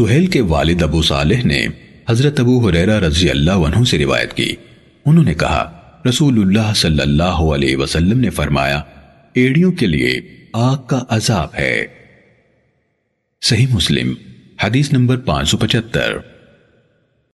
سہیل کے والد ابو صالح نے حضرت ابو حریرہ رضی اللہ عنہ سے روایت کی۔ انہوں نے کہا، رسول اللہ صلی اللہ علیہ وسلم نے فرمایا، ایڑیوں کے لیے آگ کا عذاب ہے۔ صحیح مسلم، حدیث نمبر پانچ سو پچہتر۔